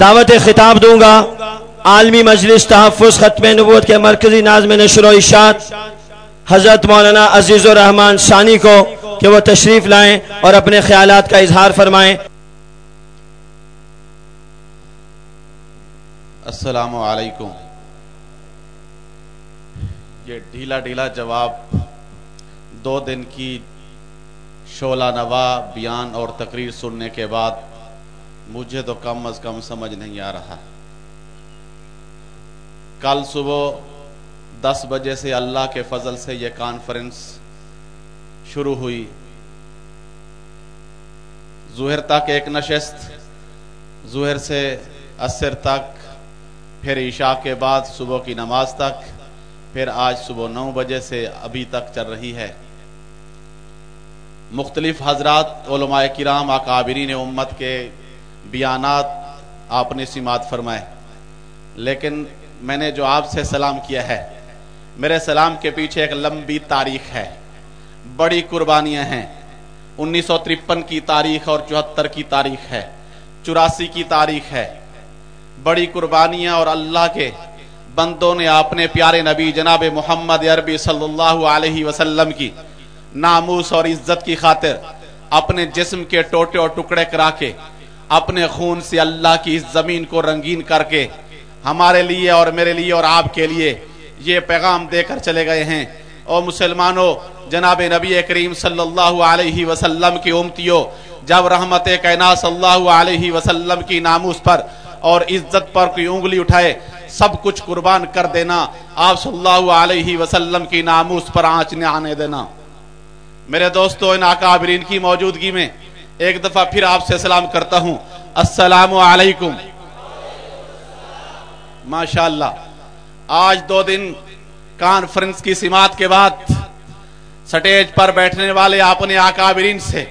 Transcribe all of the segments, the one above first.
دعوت خطاب دوں گا۔ عالمی مجلس تحفظ ختم نبوت کے مرکزی ناظم نشر و اشاعت۔ حضرت مولانا عزیز الرحمان ثانی کو کہ وہ تشریف لائیں اور اپنے خیالات کا اظہار فرمائیں۔ السلام علیکم۔ یہ ڈھیلا ڈھیلا جواب دو دن کی شولہ نوا بیان اور تقریر سننے کے بعد مجھے تو کم از کم سمجھ نہیں آ رہا۔ کل صبح دس بجے سے اللہ کے فضل سے یہ کانفرنس شروع ہوئی۔ ظہر تک ایک نشست ظہر سے عصر تک، پھر عشاء کے بعد صبح کی نماز تک، پھر آج صبح نو بجے سے ابھی تک چل رہی ہے۔ مختلف حضرات، علماء کرام، اکابرین امت کے بیانات آپ نے سماعت فرمائے۔ لیکن میں نے جو آپ سے سلام کیا ہے، میرے سلام کے پیچھے ایک لمبی تاریخ ہے۔ بڑی قربانیاں ہیں۔ انیس سو ترپن کی تاریخ اور چوہتر کی تاریخ ہے۔ چوراسی کی تاریخ ہے۔ بڑی قربانیاں اور اللہ کے بندوں نے اپنے پیارے نبی جناب محمد عربی صلی اللہ علیہ وسلم کی ناموس اور عزت کی خاطر اپنے جسم کے ٹوٹے اور ٹکڑے کرا کے اپنے خون سے اللہ کی اس زمین کو رنگین کر کے ہمارے لیے اور میرے لیے اور آپ کے لیے یہ پیغام دے کر چلے گئے ہیں۔ اور مسلمانوں، جناب نبی کریم صلی اللہ علیہ وسلم کی امتیوں، جب رحمت کائنات صلی اللہ علیہ وسلم کی ناموس پر اور عزت پر کوئی انگلی اٹھائے، سب کچھ قربان کر دینا، آپ صلی اللہ علیہ وسلم کی ناموس پر آنچ نے آنے دینا۔ میرے دوستو، ان اکابرین کی موجودگی میں ایک دفعہ پھر آپ سے سلام کرتا ہوں۔ السلام علیکم۔ ماشاءاللہ، آج دو دن کانفرنس کی سماعت کے بعد سٹیج پر بیٹھنے والے اپنے آکابرین سے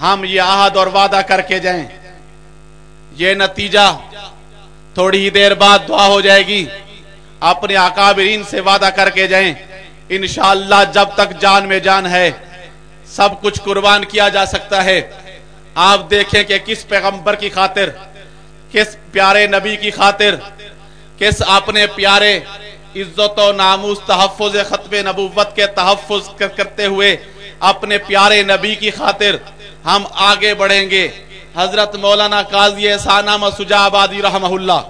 ہم یہ عہد اور وعدہ کر کے جائیں۔ یہ نتیجہ تھوڑی ہی دیر بعد دعا ہو جائے گی۔ اپنے آکابرین سے وعدہ کر کے جائیں۔ انشاءاللہ جب تک جان میں جان ہے سب کچھ قربان کیا جا سکتا ہے۔ آپ دیکھیں کہ کس پیغمبر کی خاطر، کس پیارے نبی کی خاطر، کس اپنے پیارے عزت و ناموس تحفظ ختم نبوت کے تحفظ کرتے ہوئے اپنے پیارے نبی کی خاطر ہم آگے بڑھیں گے۔ حضرت مولانا قاضی سانام سجا آبادی رحمہ اللہ،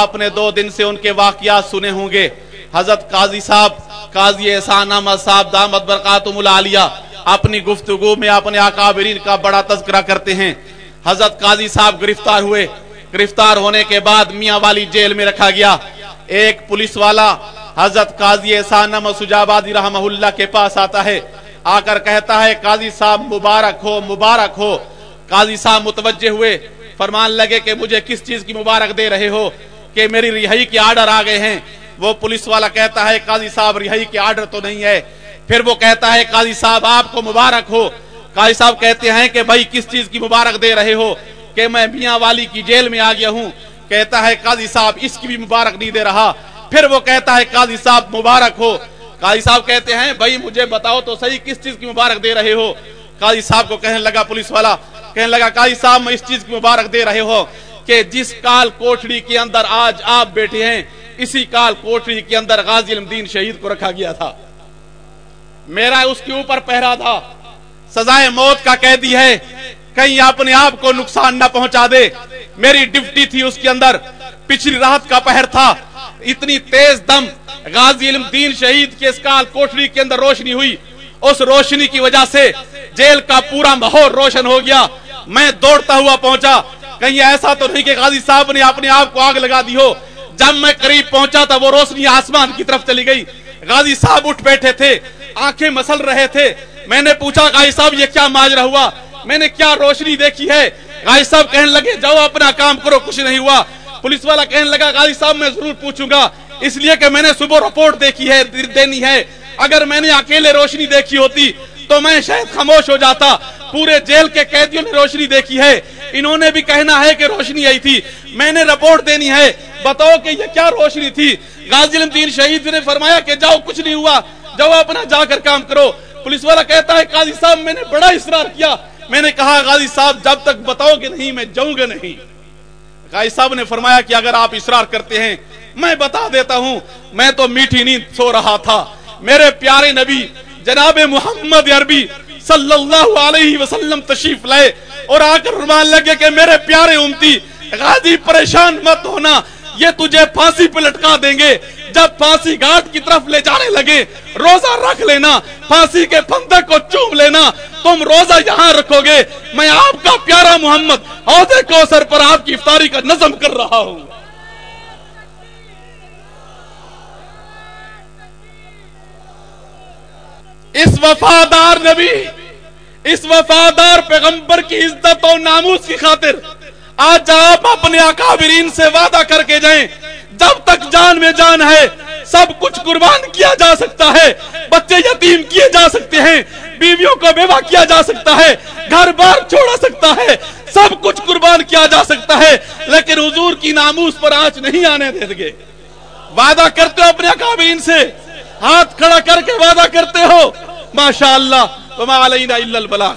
آپ نے دو دن سے ان کے واقعات سنے ہوں گے۔ حضرت قاضی صاحب، قاضی سانام صاحب، دامت برقاتم العالیہ اپنی گفتگو میں اپنے اکابرین کا بڑا تذکرہ کرتے ہیں۔ حضرت قاضی صاحب گرفتار ہوئے۔ گرفتار ہونے کے بعد میاں والی جیل میں رکھا گیا۔ ایک پولیس والا حضرت قاضی سانم سجابادی رحمہ اللہ کے پاس آتا ہے۔ آ کر کہتا ہے، قاضی صاحب مبارک ہو مبارک ہو۔ قاضی صاحب متوجہ ہوئے۔ فرمان لگے کہ مجھے کس چیز کی مبارک دے رہے ہو؟ کہ میری رہائی کے آرڈر آ گئے ہیں۔ وہ پولیس والا کہتا ہے، قاضی صاحب، رہائی کے آرڈر تو نہیں ہے۔ پھر وہ کہتا ہے، قاضی صاحب، آپ کو مبارک ہو۔ قاضی صاحب کہتے ہیں کہ بھائی، کس چیز کی مبارک دے رہے ہو؟ کہ میں میاں والی کی جیل میں آ گیا ہوں۔ کہتا ہے، قاضی صاحب، اس کی بھی مبارک نہیں دے رہا۔ پھر وہ کہتا ہے، قاضی صاحب، مبارک ہو۔ قاضی صاحب کہتے ہیں، بھائی، مجھے بتاؤ تو صحیح، کس چیز کی مبارک دے رہے ہو؟ قاضی صاحب کو کہنے لگا پولیس والا۔ کہنے لگا، قاضی صاحب، میں اس چیز کی مبارک دے رہے ہو کہ جس کال کوٹڑی کے اندر آج آپ بیٹھے ہیں، اسی کال کوٹڑی کے اندر غازی المدین شہید کو رکھا گیا تھا۔ میرا اس کے اوپر پہرا تھا۔ سزائے موت کا قیدی ہے۔ کہیں اپنے آپ کو نقصان نہ پہنچا دے۔ میری ڈیوٹی تھی اس کے اندر۔ پچھلی رات کا پہر تھا۔ اتنی تیز دم۔ غازی علم دین شہید کے اسکال کوٹری کے اندر روشنی ہوئی۔ اس روشنی کی وجہ سے جیل کا پورا ماحول روشن ہو گیا۔ میں دوڑتا ہوا پہنچا۔ کہیں ایسا تو نہیں کہ غازی صاحب نے اپنے آپ کو آگ لگا دی ہو۔ جب میں قریب پہنچا تھا وہ روشنی آسمان کی طرف چلی گئی۔ غازی صاحب اٹھ بیٹھے تھے۔ آنکھیں مسل رہے تھے۔ میں نے پوچھا غازی صاحب، یہ کیا ماجرا ہوا؟ میں نے کیا روشنی دیکھی ہے؟ غازی صاحب کہنے لگے، جاؤ اپنا کام کرو، کچھ نہیں ہوا۔ پولیس والا کہنے لگا غازی صاحب، میں ضرور پوچھوں گا۔ اس لیے کہ میں نے صبح رپورٹ دیکھی ہے دینی ہے۔ اگر میں نے اکیلے روشنی دیکھی ہوتی، تو میں شاید خاموش ہو جاتا۔ پورے جیل کے قیدیوں نے روشنی دیکھی ہے۔ انہوں نے بھی کہنا ہے کہ روشنی آئی تھی۔ میں نے رپورٹ دینی ہے۔ بتاؤ کہ یہ کیا روشنی تھی؟ غازی الدین شہید نے فرمایا کہ جاؤ، کچھ نہیں ہوا۔ جاؤ اپنا جا کر کام کرو۔ پولیس والا کہتا ہے، قاضی صاحب، میں نے بڑا اصرار کیا۔ میں نے کہا، قاضی صاحب، جب تک بتاؤ گے نہیں، میں جاؤں گا نہیں۔ قاضی صاحب نے فرمایا کہ اگر آپ اصرار کرتے ہیں، میں بتا دیتا ہوں۔ میں تو میٹھی نیند سو رہا تھا۔ میرے پیارے نبی، جناب محمد عربی صلی اللہ علیہ وسلم تشریف لائے اور آ کر رومان لگے کہ میرے پیارے امتی، غازی، پریشان مت ہونا۔ یہ تجھے پھانسی پہ لٹکا دیں گے۔ جب پھانسی گھاٹ کی طرف لے جانے لگے، روزہ رکھ لینا، پھانسی کے پندے کو چوم لینا، تم روزہ یہاں رکھو گے۔ میں آپ کا پیارا محمد عہدے کوثر پر آپ کی افطاری کا نظم کر رہا ہوں۔ اس وفادار نبی، اس وفادار پیغمبر کی عزت اور ناموس کی خاطر، آج آپ اپنے اکابرین سے وعدہ کر کے جائیں۔ جب تک جان میں جان ہے، سب کچھ قربان کیا جا سکتا ہے، بچے یتیم کیے جا سکتے ہیں، بیویوں کو بیوہ کیا جا سکتا ہے، گھر بار چھوڑا سکتا ہے، سب کچھ قربان کیا جا سکتا ہے، لیکن حضور کی ناموس پر آنچ نہیں آنے دے دے وعدہ کرتے ہو اپنے کابین سے، ہاتھ کھڑا کر کے وعدہ کرتے ہو۔ ماشاءاللہ، وما علینا الا البلاغ۔